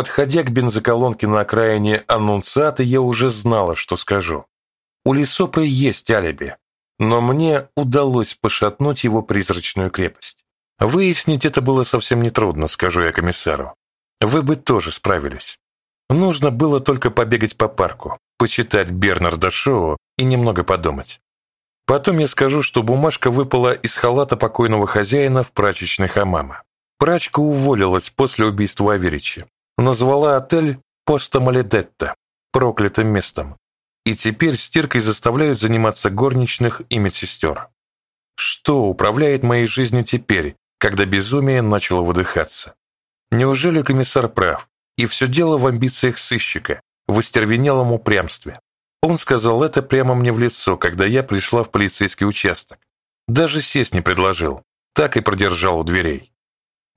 Подходя к бензоколонке на окраине Аннунциаты, я уже знала, что скажу. У Лисопры есть алиби, но мне удалось пошатнуть его призрачную крепость. Выяснить это было совсем нетрудно, скажу я комиссару. Вы бы тоже справились. Нужно было только побегать по парку, почитать Бернарда Шоу и немного подумать. Потом я скажу, что бумажка выпала из халата покойного хозяина в прачечной хамама. Прачка уволилась после убийства Аверича, назвала отель «Поста Маледетта» проклятым местом, и теперь стиркой заставляют заниматься горничных и медсестер. Что управляет моей жизнью теперь, когда безумие начало выдыхаться? Неужели комиссар прав, и все дело в амбициях сыщика, в остервенелом упрямстве? Он сказал это прямо мне в лицо, когда я пришла в полицейский участок. Даже сесть не предложил, так и продержал у дверей.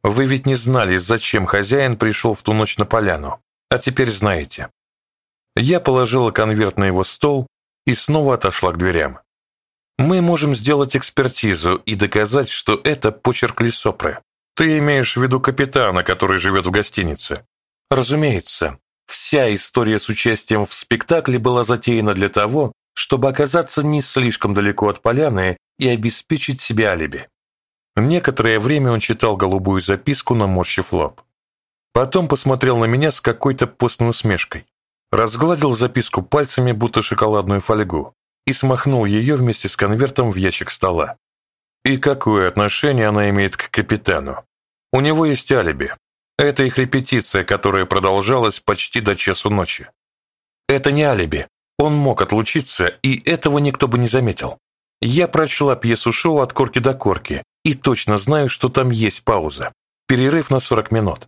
Вы ведь не знали, зачем хозяин пришел в ту ночь на поляну, а теперь знаете. Я положила конверт на его стол и снова отошла к дверям. Мы можем сделать экспертизу и доказать, что это почерк Лисопры. Ты имеешь в виду капитана, который живет в гостинице? Разумеется, вся история с участием в спектакле была затеяна для того, чтобы оказаться не слишком далеко от поляны и обеспечить себе алиби. Некоторое время он читал голубую записку, наморщив лоб. Потом посмотрел на меня с какой-то постной усмешкой, разгладил записку пальцами, будто шоколадную фольгу, и смахнул ее вместе с конвертом в ящик стола. И какое отношение она имеет к капитану? У него есть алиби. Это их репетиция, которая продолжалась почти до часу ночи. Это не алиби. Он мог отлучиться, и этого никто бы не заметил. Я прочла пьесу шоу от корки до корки и точно знаю, что там есть пауза. Перерыв на 40 минут.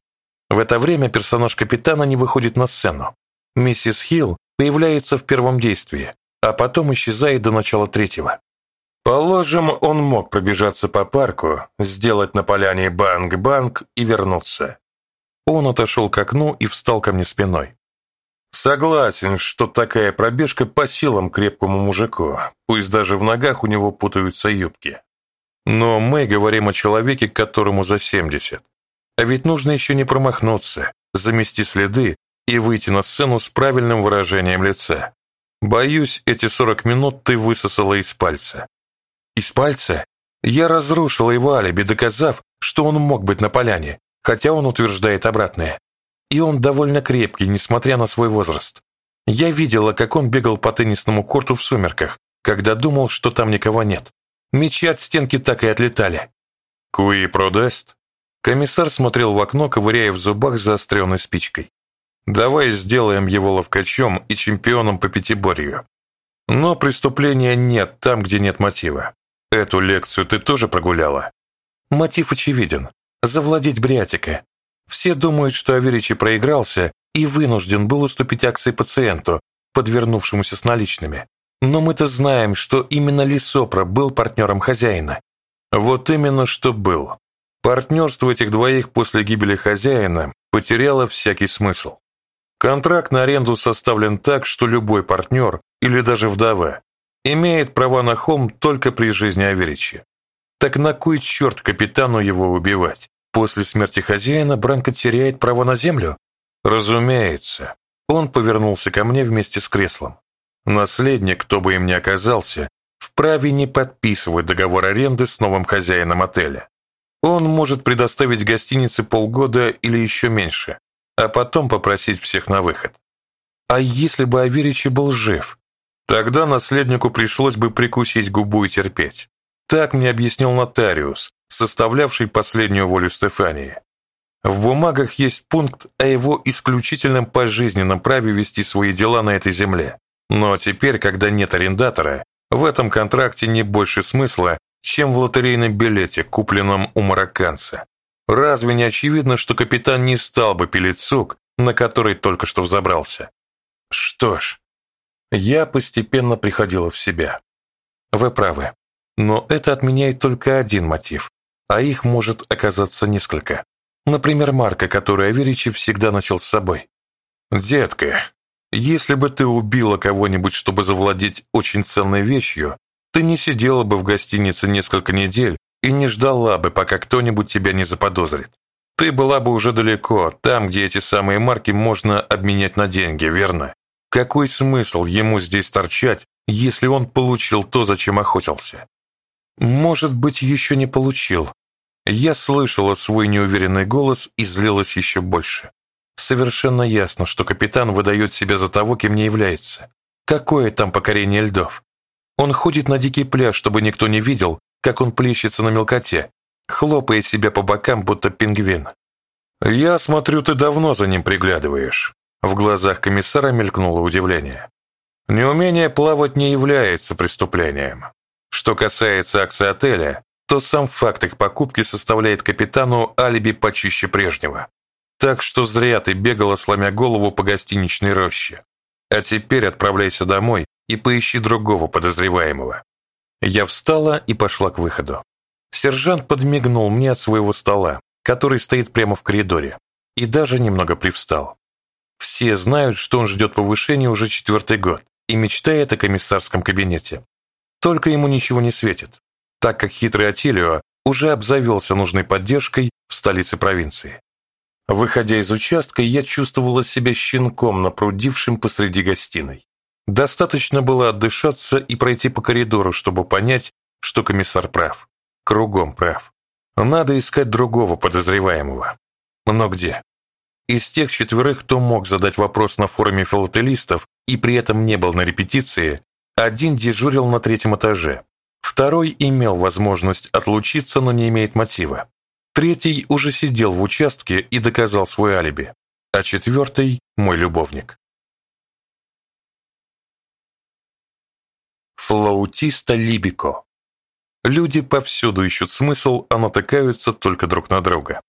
В это время персонаж капитана не выходит на сцену. Миссис Хилл появляется в первом действии, а потом исчезает до начала третьего. Положим, он мог пробежаться по парку, сделать на поляне банк-банк и вернуться. Он отошел к окну и встал ко мне спиной. Согласен, что такая пробежка по силам крепкому мужику, пусть даже в ногах у него путаются юбки. Но мы говорим о человеке, которому за 70. А ведь нужно еще не промахнуться, замести следы и выйти на сцену с правильным выражением лица. Боюсь, эти 40 минут ты высосала из пальца. Из пальца? Я разрушила его алиби, доказав, что он мог быть на поляне, хотя он утверждает обратное. И он довольно крепкий, несмотря на свой возраст. Я видела, как он бегал по теннисному корту в сумерках, когда думал, что там никого нет. Мечи от стенки так и отлетали. «Куи продаст?» Комиссар смотрел в окно, ковыряя в зубах заостренной спичкой. Давай сделаем его ловкачом и чемпионом по пятиборью. Но преступления нет там, где нет мотива. Эту лекцию ты тоже прогуляла? Мотив очевиден. Завладеть Бриатика. Все думают, что Аверичи проигрался и вынужден был уступить акции пациенту, подвернувшемуся с наличными. Но мы-то знаем, что именно Лисопра был партнером хозяина. Вот именно что был. Партнерство этих двоих после гибели хозяина потеряло всякий смысл. Контракт на аренду составлен так, что любой партнер или даже вдова имеет права на холм только при жизни Аверича. Так на кой черт капитану его убивать? После смерти хозяина Бранко теряет право на землю? Разумеется. Он повернулся ко мне вместе с креслом. Наследник, кто бы им ни оказался, вправе не подписывать договор аренды с новым хозяином отеля. Он может предоставить гостинице полгода или еще меньше, а потом попросить всех на выход. А если бы Аверичи был жив? Тогда наследнику пришлось бы прикусить губу и терпеть. Так мне объяснил нотариус, составлявший последнюю волю Стефании. В бумагах есть пункт о его исключительном пожизненном праве вести свои дела на этой земле. Но теперь, когда нет арендатора, в этом контракте не больше смысла, чем в лотерейном билете, купленном у марокканца. Разве не очевидно, что капитан не стал бы пилить сук, на который только что взобрался? Что ж, я постепенно приходила в себя. Вы правы, но это отменяет только один мотив, а их может оказаться несколько. Например, марка, которую Аверичи всегда носил с собой. «Детка, если бы ты убила кого-нибудь, чтобы завладеть очень ценной вещью, ты не сидела бы в гостинице несколько недель и не ждала бы, пока кто-нибудь тебя не заподозрит. Ты была бы уже далеко, там, где эти самые марки можно обменять на деньги, верно? Какой смысл ему здесь торчать, если он получил то, зачем охотился? Может быть, еще не получил. Я слышала свой неуверенный голос и злилась еще больше. Совершенно ясно, что капитан выдает себя за того, кем не является. Какое там покорение льдов? Он ходит на дикий пляж, чтобы никто не видел, как он плещется на мелкоте, хлопая себя по бокам, будто пингвин. «Я смотрю, ты давно за ним приглядываешь». В глазах комиссара мелькнуло удивление. Неумение плавать не является преступлением. Что касается акций отеля, то сам факт их покупки составляет капитану алиби почище прежнего. Так что зря ты бегала, сломя голову по гостиничной роще. А теперь отправляйся домой и поищи другого подозреваемого. Я встала и пошла к выходу. Сержант подмигнул мне от своего стола, который стоит прямо в коридоре, и даже немного привстал. Все знают, что он ждет повышения уже четвертый год и мечтает о комиссарском кабинете. Только ему ничего не светит, так как хитрый Атилио уже обзавелся нужной поддержкой в столице провинции. Выходя из участка, я чувствовала себя щенком, напрудившим посреди гостиной. Достаточно было отдышаться и пройти по коридору, чтобы понять, что комиссар прав. Кругом прав. Надо искать другого подозреваемого. Но где? Из тех четверых, кто мог задать вопрос на форуме филателистов и при этом не был на репетиции, один дежурил на третьем этаже, второй имел возможность отлучиться, но не имеет мотива. Третий уже сидел в участке и доказал свой алиби, а четвертый – мой любовник. Флаутиста Либико Люди повсюду ищут смысл, а натыкаются только друг на друга.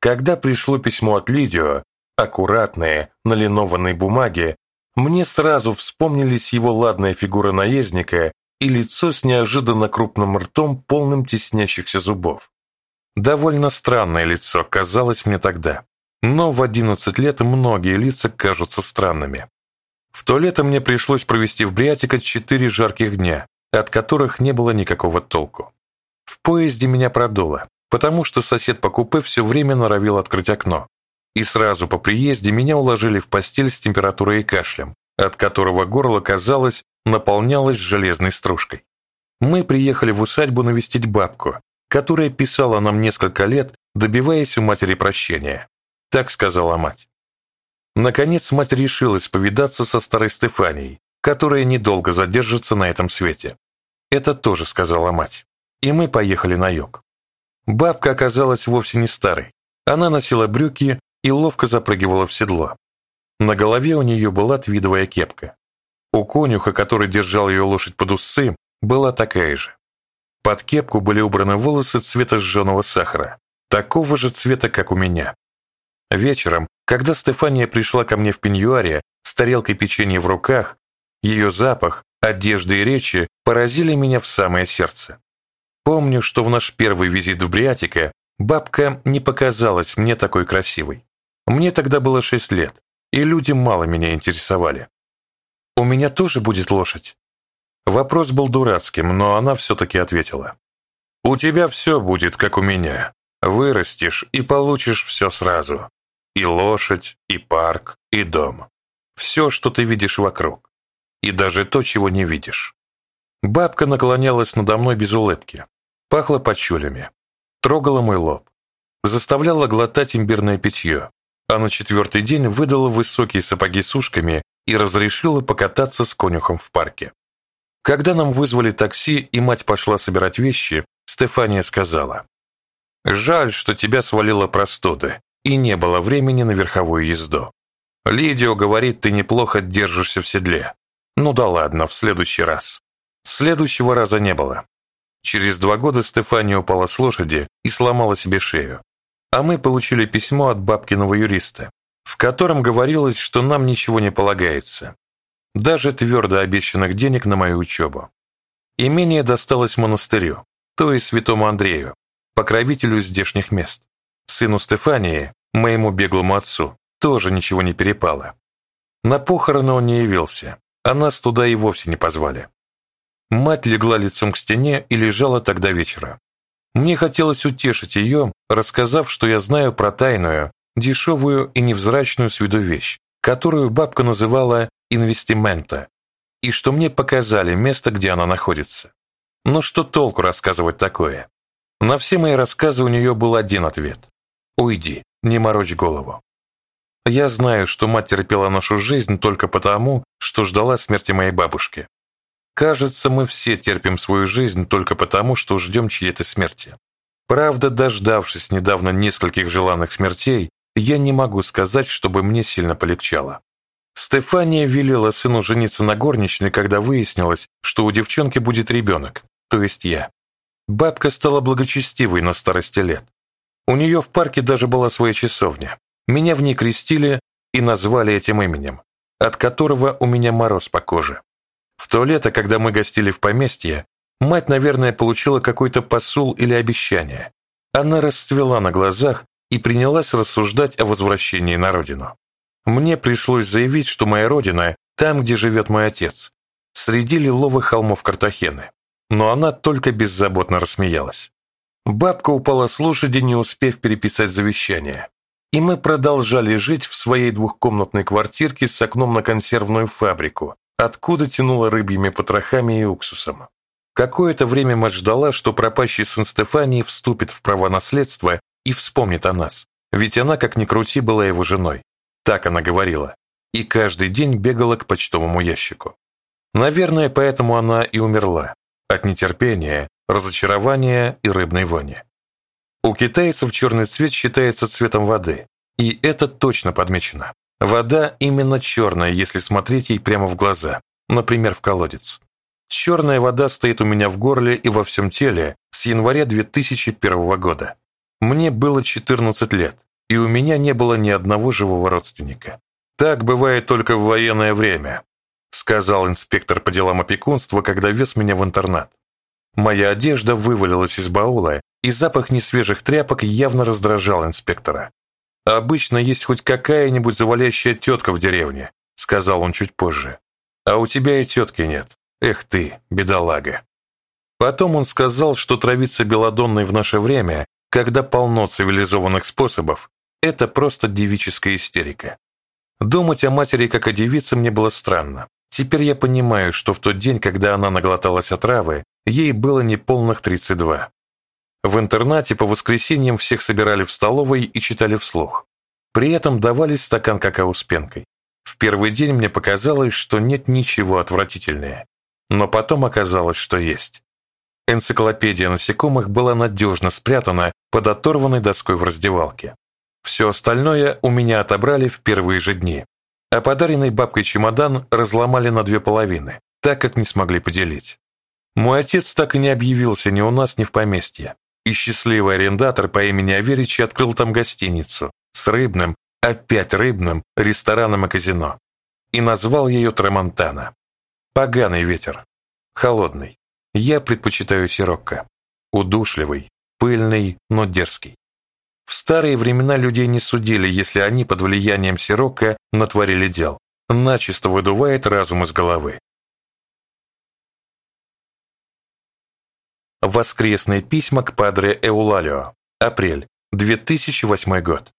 Когда пришло письмо от Лидио, аккуратное, на линованной бумаге, мне сразу вспомнились его ладная фигура наездника и лицо с неожиданно крупным ртом, полным теснящихся зубов. Довольно странное лицо казалось мне тогда, но в 11 лет многие лица кажутся странными. В то лето мне пришлось провести в Бриатико четыре жарких дня, от которых не было никакого толку. В поезде меня продуло, потому что сосед по купе все время норовил открыть окно. И сразу по приезде меня уложили в постель с температурой и кашлем, от которого горло, казалось, наполнялось железной стружкой. Мы приехали в усадьбу навестить бабку, которая писала нам несколько лет, добиваясь у матери прощения. Так сказала мать. Наконец мать решилась повидаться со старой Стефанией, которая недолго задержится на этом свете. Это тоже сказала мать. И мы поехали на юг. Бабка оказалась вовсе не старой. Она носила брюки и ловко запрыгивала в седло. На голове у нее была твидовая кепка. У конюха, который держал ее лошадь под усы, была такая же. Под кепку были убраны волосы цвета сжженного сахара, такого же цвета, как у меня. Вечером, когда Стефания пришла ко мне в пеньюаре с тарелкой печенья в руках, ее запах, одежда и речи поразили меня в самое сердце. Помню, что в наш первый визит в Бриатико бабка не показалась мне такой красивой. Мне тогда было шесть лет, и люди мало меня интересовали. «У меня тоже будет лошадь?» Вопрос был дурацким, но она все-таки ответила. «У тебя все будет, как у меня. Вырастешь и получишь все сразу. И лошадь, и парк, и дом. Все, что ты видишь вокруг и даже то, чего не видишь. Бабка наклонялась надо мной без улыбки, пахла почулями, трогала мой лоб, заставляла глотать имбирное питье, а на четвертый день выдала высокие сапоги с ушками и разрешила покататься с конюхом в парке. Когда нам вызвали такси и мать пошла собирать вещи, Стефания сказала, «Жаль, что тебя свалила простуда, и не было времени на верховую езду. Лидио говорит, ты неплохо держишься в седле. Ну да ладно, в следующий раз. Следующего раза не было. Через два года Стефания упала с лошади и сломала себе шею. А мы получили письмо от бабкиного юриста, в котором говорилось, что нам ничего не полагается. Даже твердо обещанных денег на мою учебу. Имение досталось монастырю, то есть святому Андрею, покровителю здешних мест. Сыну Стефании, моему беглому отцу, тоже ничего не перепало. На похороны он не явился, а нас туда и вовсе не позвали. Мать легла лицом к стене и лежала тогда вечера. Мне хотелось утешить ее, рассказав, что я знаю про тайную, дешевую и невзрачную с виду вещь, которую бабка называла «инвестимента», и что мне показали место, где она находится. Но что толку рассказывать такое? На все мои рассказы у нее был один ответ. «Уйди, не морочь голову». Я знаю, что мать терпела нашу жизнь только потому, что ждала смерти моей бабушки. Кажется, мы все терпим свою жизнь только потому, что ждем чьей-то смерти. Правда, дождавшись недавно нескольких желанных смертей, я не могу сказать, чтобы мне сильно полегчало. Стефания велела сыну жениться на горничной, когда выяснилось, что у девчонки будет ребенок, то есть я. Бабка стала благочестивой на старости лет. У нее в парке даже была своя часовня. Меня в ней крестили и назвали этим именем, от которого у меня мороз по коже. В то лето, когда мы гостили в поместье, мать, наверное, получила какой-то посул или обещание. Она расцвела на глазах и принялась рассуждать о возвращении на родину. Мне пришлось заявить, что моя родина там, где живет мой отец, среди лиловых холмов Картахены. Но она только беззаботно рассмеялась. Бабка упала с лошади, не успев переписать завещание. И мы продолжали жить в своей двухкомнатной квартирке с окном на консервную фабрику, откуда тянуло рыбьими потрохами и уксусом. Какое-то время мать ждала, что пропащий сын Стефании вступит в право наследства и вспомнит о нас, ведь она, как ни крути, была его женой. Так она говорила. И каждый день бегала к почтовому ящику. Наверное, поэтому она и умерла. От нетерпения, разочарования и рыбной вони. У китайцев черный цвет считается цветом воды. И это точно подмечено. Вода именно черная, если смотреть ей прямо в глаза, например, в колодец. Черная вода стоит у меня в горле и во всем теле с января 2001 года. Мне было 14 лет, и у меня не было ни одного живого родственника. Так бывает только в военное время, сказал инспектор по делам опекунства, когда вез меня в интернат. Моя одежда вывалилась из баула, и запах несвежих тряпок явно раздражал инспектора. «Обычно есть хоть какая-нибудь завалящая тетка в деревне», сказал он чуть позже. «А у тебя и тетки нет. Эх ты, бедолага». Потом он сказал, что травиться белодонной в наше время когда полно цивилизованных способов, это просто девическая истерика. Думать о матери как о девице мне было странно. Теперь я понимаю, что в тот день, когда она наглоталась отравы, ей было неполных 32. В интернате по воскресеньям всех собирали в столовой и читали вслух. При этом давали стакан какао с пенкой. В первый день мне показалось, что нет ничего отвратительнее. Но потом оказалось, что есть. Энциклопедия насекомых была надежно спрятана под оторванной доской в раздевалке. Все остальное у меня отобрали в первые же дни, а подаренный бабкой чемодан разломали на две половины, так как не смогли поделить. Мой отец так и не объявился ни у нас, ни в поместье, и счастливый арендатор по имени Аверич открыл там гостиницу с рыбным, опять рыбным, рестораном и казино, и назвал ее Трамонтана. Поганый ветер, холодный. Я предпочитаю сирокко. Удушливый, пыльный, но дерзкий. В старые времена людей не судили, если они под влиянием сирокко натворили дел. Начисто выдувает разум из головы. Воскресные письма к Падре Эулалио. Апрель, 2008 год.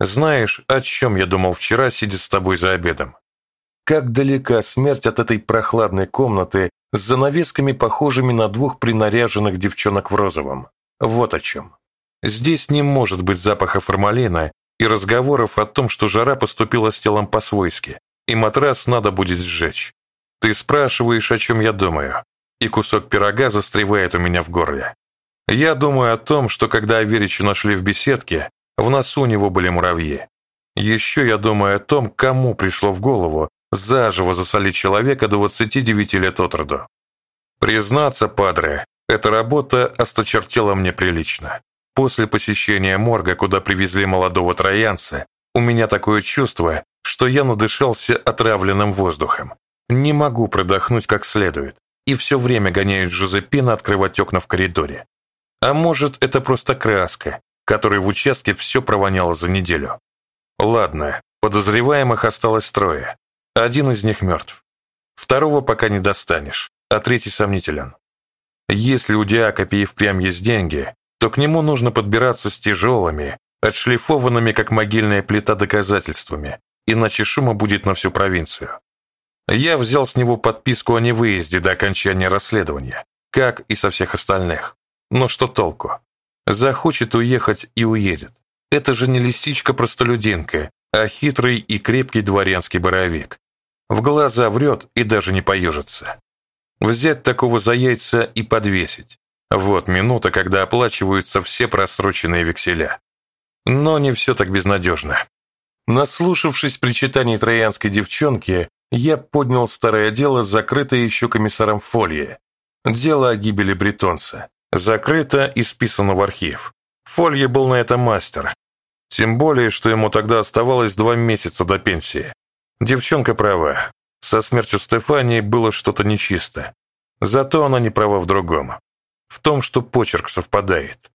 Знаешь, о чем я думал вчера, сидя с тобой за обедом? Как далека смерть от этой прохладной комнаты с занавесками, похожими на двух принаряженных девчонок в розовом. Вот о чем. Здесь не может быть запаха формалина и разговоров о том, что жара поступила с телом по-свойски, и матрас надо будет сжечь. Ты спрашиваешь, о чем я думаю, и кусок пирога застревает у меня в горле. Я думаю о том, что когда Аверича нашли в беседке, в носу у него были муравьи. Еще я думаю о том, кому пришло в голову заживо засолить человека до 29 лет от роду. Признаться, падре, эта работа осточертела мне прилично. После посещения морга, куда привезли молодого троянца, у меня такое чувство, что я надышался отравленным воздухом. Не могу продохнуть как следует, и все время гоняют Жозепина открывать окна в коридоре. А может, это просто краска, которой в участке все провоняло за неделю. Ладно, подозреваемых осталось трое. Один из них мертв. Второго пока не достанешь, а третий сомнителен. Если у Диакопи и впрямь есть деньги, то к нему нужно подбираться с тяжелыми, отшлифованными, как могильная плита, доказательствами, иначе шума будет на всю провинцию. Я взял с него подписку о невыезде до окончания расследования, как и со всех остальных. Но что толку? Захочет уехать и уедет. Это же не лисичка-простолюдинка, а хитрый и крепкий дворянский боровик. В глаза врет и даже не поежится. Взять такого за яйца и подвесить. Вот минута, когда оплачиваются все просроченные векселя. Но не все так безнадежно. Наслушавшись причитаний троянской девчонки, я поднял старое дело, закрытое еще комиссаром Фолье. Дело о гибели бретонца. Закрыто и списано в архив. Фолье был на это мастер. Тем более, что ему тогда оставалось два месяца до пенсии. Девчонка права. Со смертью Стефании было что-то нечисто. Зато она не права в другом. В том, что почерк совпадает.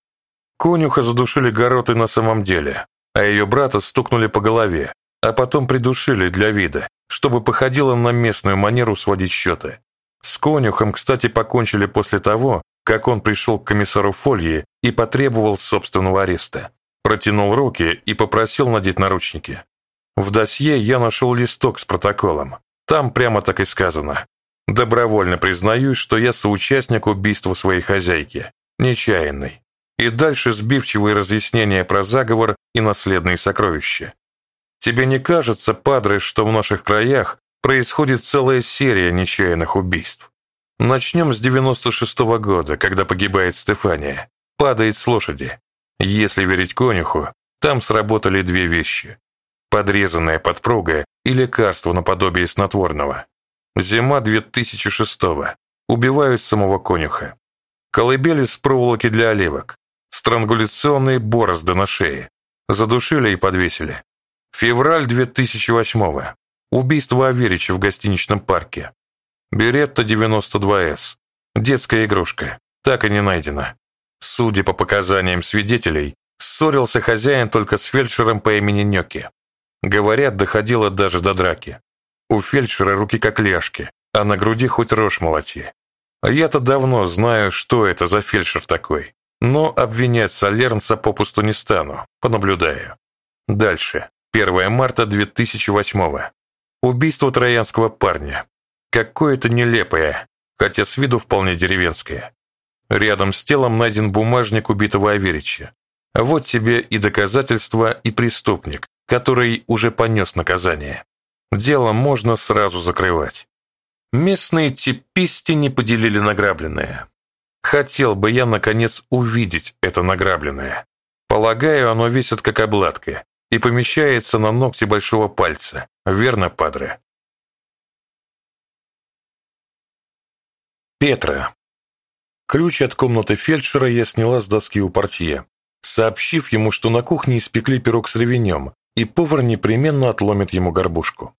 Конюха задушили гороты на самом деле, а ее брата стукнули по голове, а потом придушили для вида, чтобы походило на местную манеру сводить счеты. С конюхом, кстати, покончили после того, как он пришел к комиссару Фольи и потребовал собственного ареста. Протянул руки и попросил надеть наручники. В досье я нашел листок с протоколом. Там прямо так и сказано. Добровольно признаюсь, что я соучастник убийства своей хозяйки. Нечаянный. И дальше сбивчивые разъяснения про заговор и наследные сокровища. Тебе не кажется, падре, что в наших краях происходит целая серия нечаянных убийств? Начнем с 96-го года, когда погибает Стефания. Падает с лошади. Если верить конюху, там сработали две вещи. Подрезанная подпруга и лекарство наподобие снотворного. Зима 2006-го. Убивают самого конюха. Колыбели с проволоки для оливок. Странгуляционные борозды на шее. Задушили и подвесили. Февраль 2008-го. Убийство Аверича в гостиничном парке. Беретта 92С. Детская игрушка. Так и не найдена. Судя по показаниям свидетелей, ссорился хозяин только с фельдшером по имени Нёки. Говорят, доходило даже до драки. У фельдшера руки как ляжки, а на груди хоть рожь молоти. А я-то давно знаю, что это за фельдшер такой. Но обвинять Солернца попусту не стану, понаблюдаю. Дальше. 1 марта 2008 Убийство троянского парня. Какое-то нелепое, хотя с виду вполне деревенское. Рядом с телом найден бумажник убитого Аверича. Вот тебе и доказательство, и преступник, который уже понес наказание. Дело можно сразу закрывать. Местные типисти не поделили награбленное. Хотел бы я, наконец, увидеть это награбленное. Полагаю, оно весит как обладка, и помещается на ногте большого пальца. Верно, падре? Петра. Ключ от комнаты фельдшера я сняла с доски у портье, сообщив ему, что на кухне испекли пирог с ревенем, и повар непременно отломит ему горбушку.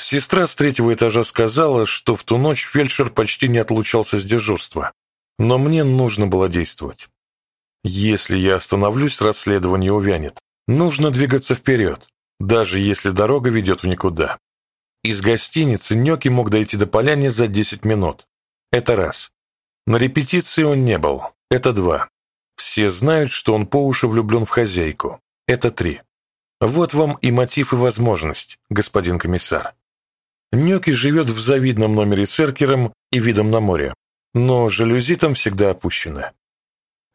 Сестра с третьего этажа сказала, что в ту ночь фельдшер почти не отлучался с дежурства, но мне нужно было действовать. Если я остановлюсь, расследование увянет. Нужно двигаться вперед, даже если дорога ведет в никуда. Из гостиницы Нёки мог дойти до поляни за 10 минут. Это раз. На репетиции он не был. Это два. Все знают, что он по уши влюблен в хозяйку. Это три. Вот вам и мотив и возможность, господин комиссар. Нёки живет в завидном номере с эркером и видом на море, но жалюзи там всегда опущены.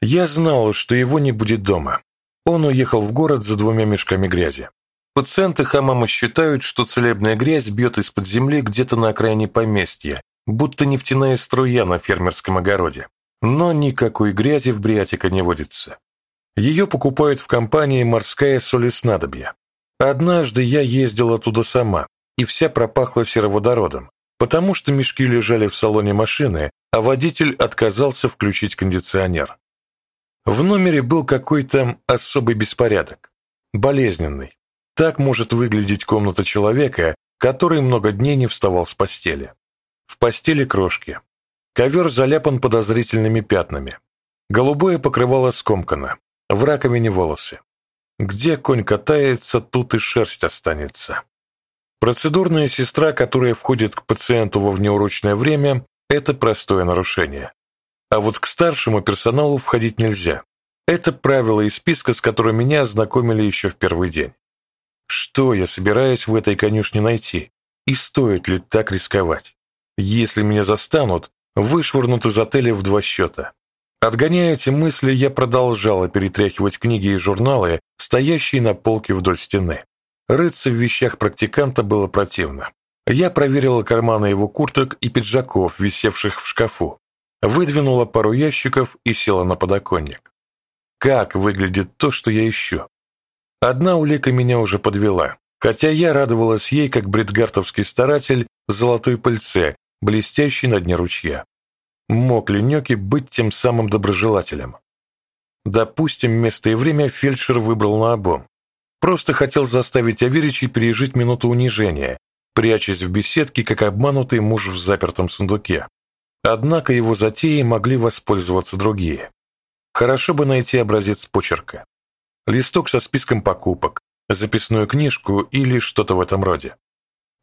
Я знал, что его не будет дома, он уехал в город за двумя мешками грязи. Пациенты хамама считают, что целебная грязь бьет из-под земли где-то на окраине поместья, будто нефтяная струя на фермерском огороде. Но никакой грязи в Бриатика не водится. Ее покупают в компании «Морская соль снадобья». Однажды я ездила туда сама, и вся пропахла сероводородом, потому что мешки лежали в салоне машины, а водитель отказался включить кондиционер. В номере был какой-то особый беспорядок, болезненный. Так может выглядеть комната человека, который много дней не вставал с постели. В постели крошки. Ковер заляпан подозрительными пятнами. Голубое покрывало скомкано. В раковине волосы. Где конь катается, тут и шерсть останется. Процедурная сестра, которая входит к пациенту во внеурочное время, это простое нарушение. а вот к старшему персоналу входить нельзя. Это правило из списка, с которым меня ознакомили еще в первый день. Что я собираюсь в этой конюшне найти? И стоит ли так рисковать? Если меня застанут, вышвырнут из отеля в два счета. Отгоняя эти мысли, я продолжала перетряхивать книги и журналы, стоящие на полке вдоль стены. Рыться в вещах практиканта было противно. Я проверила карманы его курток и пиджаков, висевших в шкафу, выдвинула пару ящиков и села на подоконник. Как выглядит то, что я ищу? Одна улика меня уже подвела, хотя я радовалась ей, как бредгартовский старатель, золотой пыльце, блестящей на дне ручья. Мог ли Нёки быть тем самым доброжелателем? Допустим, место и время фельдшер выбрал наобум. Просто хотел заставить Аверичей пережить минуту унижения, прячась в беседке, как обманутый муж в запертом сундуке. Однако его затеей могли воспользоваться другие. Хорошо бы найти образец почерка. Листок со списком покупок, записную книжку или что-то в этом роде.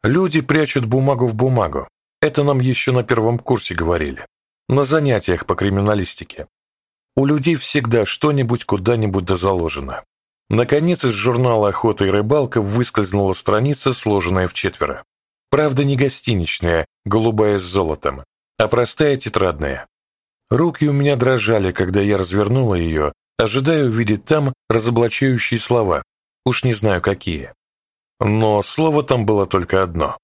Люди прячут бумагу в бумагу. Это нам еще на первом курсе говорили. На занятиях по криминалистике. У людей всегда что-нибудь куда-нибудь дозаложено. Наконец из журнала «Охота и рыбалка» выскользнула страница, сложенная в четверо. Правда, не гостиничная, голубая с золотом, а простая тетрадная. Руки у меня дрожали, когда я развернула ее, ожидая увидеть там разоблачающие слова, уж не знаю какие. Но слово там было только одно.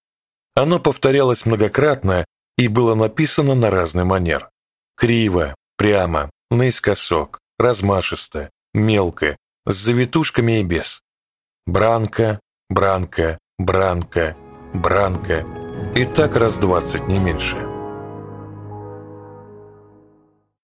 Оно повторялось многократно и было написано на разный манер. Криво, прямо, наискосок, размашисто, мелко, с завитушками и без. Бранка, бранка, бранка, бранка. И так раз двадцать, не меньше.